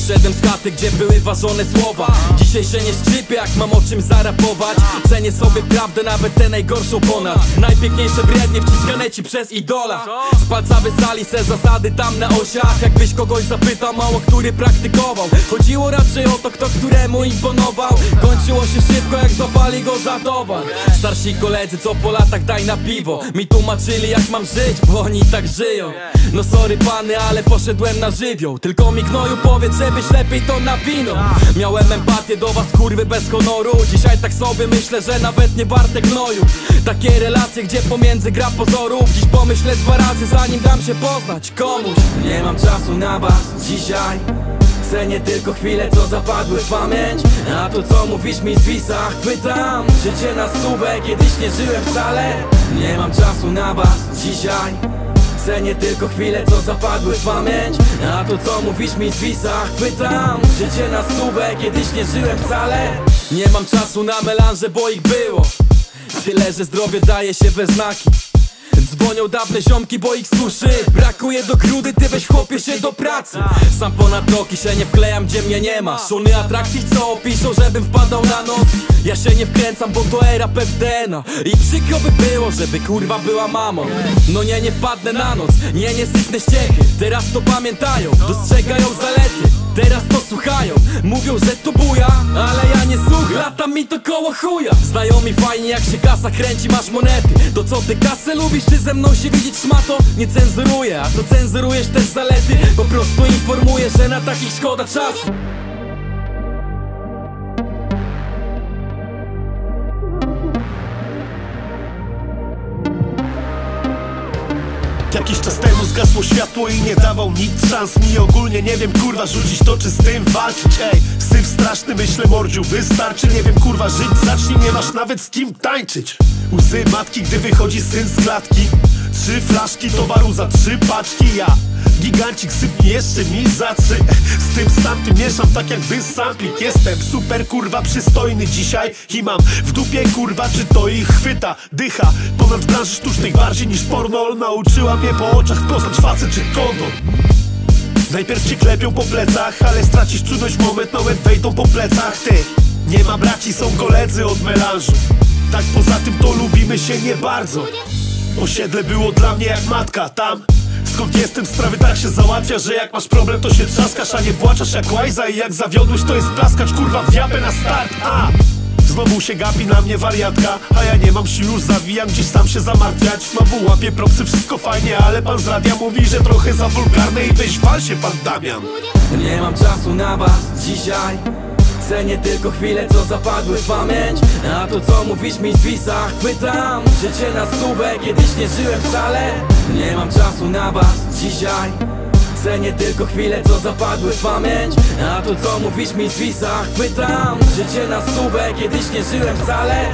Wyszedłem z chaty, gdzie były ważone słowa. Dzisiaj się nie szczypię, jak mam o czym zarapować. Cenię sobie prawdę, nawet tę najgorszą ponad. Najpiękniejsze brednie wciskane ci przez idola. Z palca wysali se zasady tam na osiach. Jakbyś kogoś zapytał, mało który praktykował. Chodziło raczej o to, kto któremu imponował. Kończyło się szybko, jak złapali go za towar. Starsi koledzy, co po latach daj na piwo. Mi tłumaczyli, jak mam żyć, bo oni tak żyją. No sorry pany, ale poszedłem na żywioł. Tylko mi gnoju powiedz, żebyś lepiej to nawinął Miałem empatię do was, kurwy bez honoru. Dzisiaj tak sobie myślę, że nawet nie warte gnoju Takie relacje, gdzie pomiędzy gra pozorów Dziś pomyślę dwa razy, zanim dam się poznać. Komuś Nie mam czasu na was dzisiaj. Cenię tylko chwile, co zapadły w pamięć. A to co mówisz mi w wisach Pytam, życie na stówę Kiedyś nie żyłem wcale. Nie mam czasu na was dzisiaj Cenię tylko chwile, co zapadły w pamięć. A to co mówisz mi w wisach Pytam, życie na stówę Kiedyś nie żyłem wcale. Nie mam czasu na melanże, bo ich było. Tyle, że zdrowie daje się we znaki Dzwonią dawne ziomki, bo ich suszy. Brakuje do grudy, ty weź chłopie się do pracy. Sam ponad roki się nie wklejam, gdzie mnie nie ma. Szuny atrakcji chcą, piszą, żebym wpadał na noc? Ja się nie wkręcam, bo to era pewdena. I przykro by było, żeby kurwa była mamą. No nie, nie wpadnę na noc, nie, nie sypnę ściechy. Teraz to pamiętają, dostrzegają zalety. Teraz to słuchają, mówią, że to buja mi to koło chuja. Znajomi fajnie jak się kasa kręci, masz monety. To co ty kasę lubisz, czy ze mną się widzieć szmato? Nie cenzuruję, a co cenzurujesz też zalety? Po prostu informuję, że na takich szkoda czasu Jakiś czas temu zgasło światło i nie dawał nikt szans. Mi ogólnie nie wiem kurwa rzucić to czy z tym walczyć. Ej, syf straszny myślę mordziu wystarczy. Nie wiem kurwa żyć zacznij nie masz nawet z kim tańczyć. Łzy matki gdy wychodzi syn z klatki. Trzy flaszki towaru za trzy paczki Ja Gigancik sypnie jeszcze mi za Z tym z tamtym mieszam tak jakby samplik. Jestem super kurwa przystojny dzisiaj I mam w dupie kurwa czy to ich chwyta? Dycha ponad branży sztucznych bardziej niż porno. Nauczyła mnie po oczach poznać facet czy kondom. Najpierw cię klepią po plecach Ale stracisz czujność moment, moment wejdą po plecach. Ty, nie ma braci, są koledzy od melanżu. Tak poza tym to lubimy się nie bardzo. Osiedle było dla mnie jak matka tam Skąd jestem, sprawy tak się załatwia Że jak masz problem to się trzaskasz A nie płaczesz jak łajza i jak zawiodłeś To jest plaskacz kurwa w diabę na start A! Znowu się gapi na mnie wariatka A ja nie mam sił, już zawijam gdzieś sam się zamartwiać. Znowu łapię propsy, wszystko fajnie Ale pan z radia mówi, że trochę za wulgarne I weź wal się pan Damian. Nie mam czasu na was dzisiaj Cenię tylko chwile, co zapadły w pamięć. A to co mówisz mi w wisach Pytam, życie na stówę Kiedyś nie żyłem wcale. Nie mam czasu na was dzisiaj. Cenię tylko chwile, co zapadły w pamięć. A to co mówisz mi w wisach Pytam, życie na stówę Kiedyś nie żyłem wcale